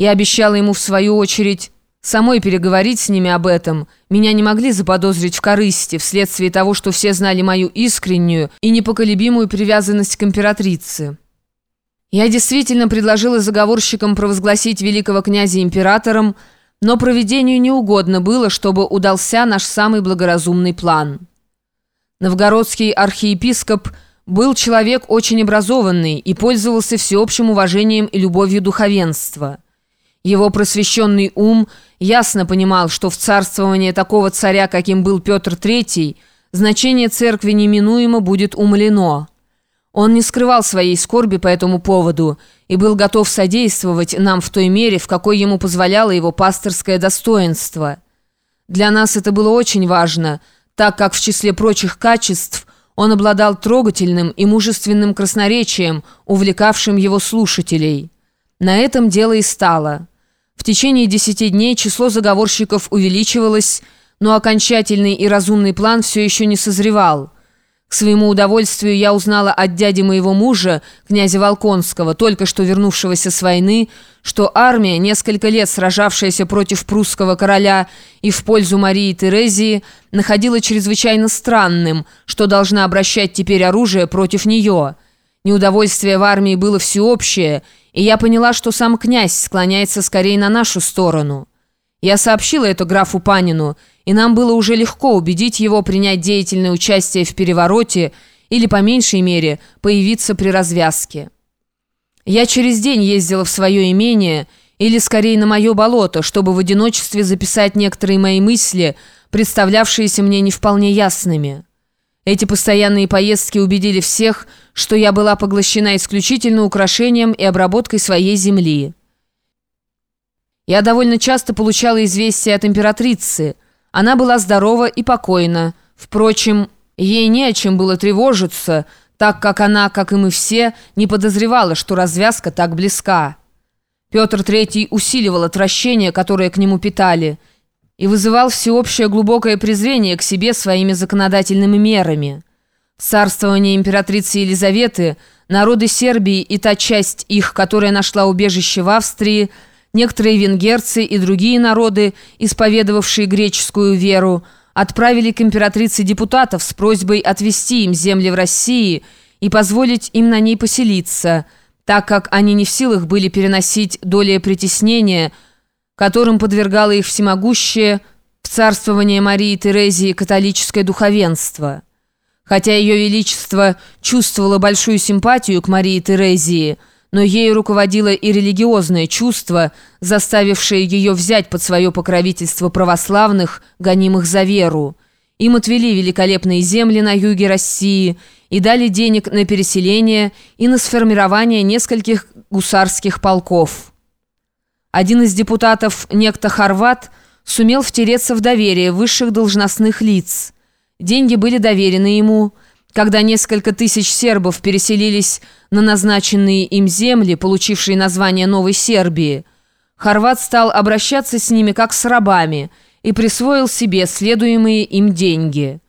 Я обещала ему, в свою очередь, самой переговорить с ними об этом. Меня не могли заподозрить в корысти, вследствие того, что все знали мою искреннюю и непоколебимую привязанность к императрице. Я действительно предложила заговорщикам провозгласить великого князя императором, но проведению не угодно было, чтобы удался наш самый благоразумный план. Новгородский архиепископ был человек очень образованный и пользовался всеобщим уважением и любовью духовенства. Его просвещенный ум ясно понимал, что в царствовании такого царя, каким был Петр III, значение церкви неминуемо будет умалено – он не скрывал своей скорби по этому поводу и был готов содействовать нам в той мере, в какой ему позволяло его пасторское достоинство. Для нас это было очень важно, так как в числе прочих качеств он обладал трогательным и мужественным красноречием, увлекавшим его слушателей. На этом дело и стало. В течение десяти дней число заговорщиков увеличивалось, но окончательный и разумный план все еще не созревал – к своему удовольствию я узнала от дяди моего мужа, князя Волконского, только что вернувшегося с войны, что армия, несколько лет сражавшаяся против прусского короля и в пользу Марии Терезии, находила чрезвычайно странным, что должна обращать теперь оружие против нее. Неудовольствие в армии было всеобщее, и я поняла, что сам князь склоняется скорее на нашу сторону. Я сообщила это графу Панину, и нам было уже легко убедить его принять деятельное участие в перевороте или, по меньшей мере, появиться при развязке. Я через день ездила в свое имение, или скорее на мое болото, чтобы в одиночестве записать некоторые мои мысли, представлявшиеся мне не вполне ясными. Эти постоянные поездки убедили всех, что я была поглощена исключительно украшением и обработкой своей земли. Я довольно часто получала известия от императрицы – она была здорова и покойна. Впрочем, ей не о чем было тревожиться, так как она, как и мы все, не подозревала, что развязка так близка. Петр III усиливал отвращение, которое к нему питали, и вызывал всеобщее глубокое презрение к себе своими законодательными мерами. В царствовании императрицы Елизаветы народы Сербии и та часть их, которая нашла убежище в Австрии – Некоторые венгерцы и другие народы, исповедовавшие греческую веру, отправили к императрице депутатов с просьбой отвести им земли в России и позволить им на ней поселиться, так как они не в силах были переносить доли притеснения, которым подвергало их всемогущее в царствование Марии Терезии католическое духовенство. Хотя ее величество чувствовало большую симпатию к Марии Терезии – но ею руководило и религиозное чувство, заставившее ее взять под свое покровительство православных, гонимых за веру. Им отвели великолепные земли на юге России и дали денег на переселение и на сформирование нескольких гусарских полков. Один из депутатов, некто Хорват, сумел втереться в доверие высших должностных лиц. Деньги были доверены ему – когда несколько тысяч сербов переселились на назначенные им земли, получившие название Новой Сербии, Хорват стал обращаться с ними как с рабами и присвоил себе следуемые им деньги.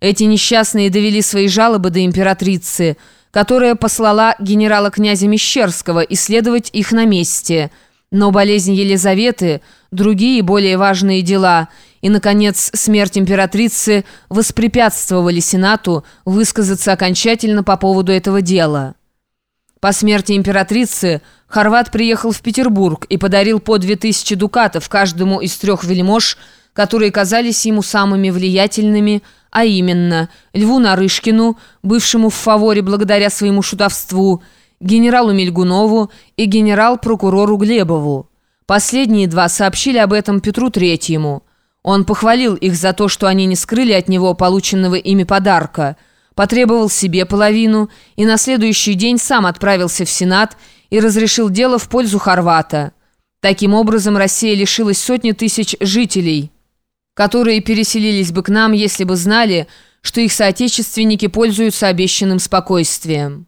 Эти несчастные довели свои жалобы до императрицы, которая послала генерала князя Мещерского исследовать их на месте – но болезнь Елизаветы, другие более важные дела и, наконец, смерть императрицы воспрепятствовали Сенату высказаться окончательно по поводу этого дела. По смерти императрицы Хорват приехал в Петербург и подарил по две тысячи дукатов каждому из трех вельмож, которые казались ему самыми влиятельными, а именно Льву Нарышкину, бывшему в фаворе благодаря своему шутовству, генералу Мельгунову и генерал-прокурору Глебову. Последние два сообщили об этом Петру Третьему. Он похвалил их за то, что они не скрыли от него полученного ими подарка, потребовал себе половину и на следующий день сам отправился в Сенат и разрешил дело в пользу Хорвата. Таким образом, Россия лишилась сотни тысяч жителей, которые переселились бы к нам, если бы знали, что их соотечественники пользуются обещанным спокойствием.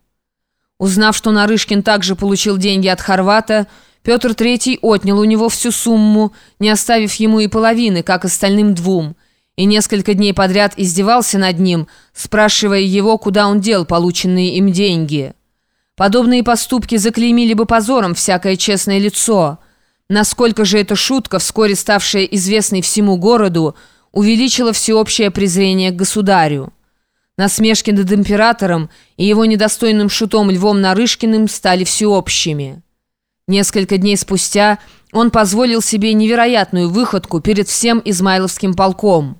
Узнав, что Нарышкин также получил деньги от Хорвата, Петр III отнял у него всю сумму, не оставив ему и половины, как остальным двум, и несколько дней подряд издевался над ним, спрашивая его, куда он дел полученные им деньги. Подобные поступки заклеймили бы позором всякое честное лицо. Насколько же эта шутка, вскоре ставшая известной всему городу, увеличила всеобщее презрение к государю. Насмешки над императором и его недостойным шутом Львом Нарышкиным стали всеобщими. Несколько дней спустя он позволил себе невероятную выходку перед всем Измайловским полком –